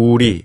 우리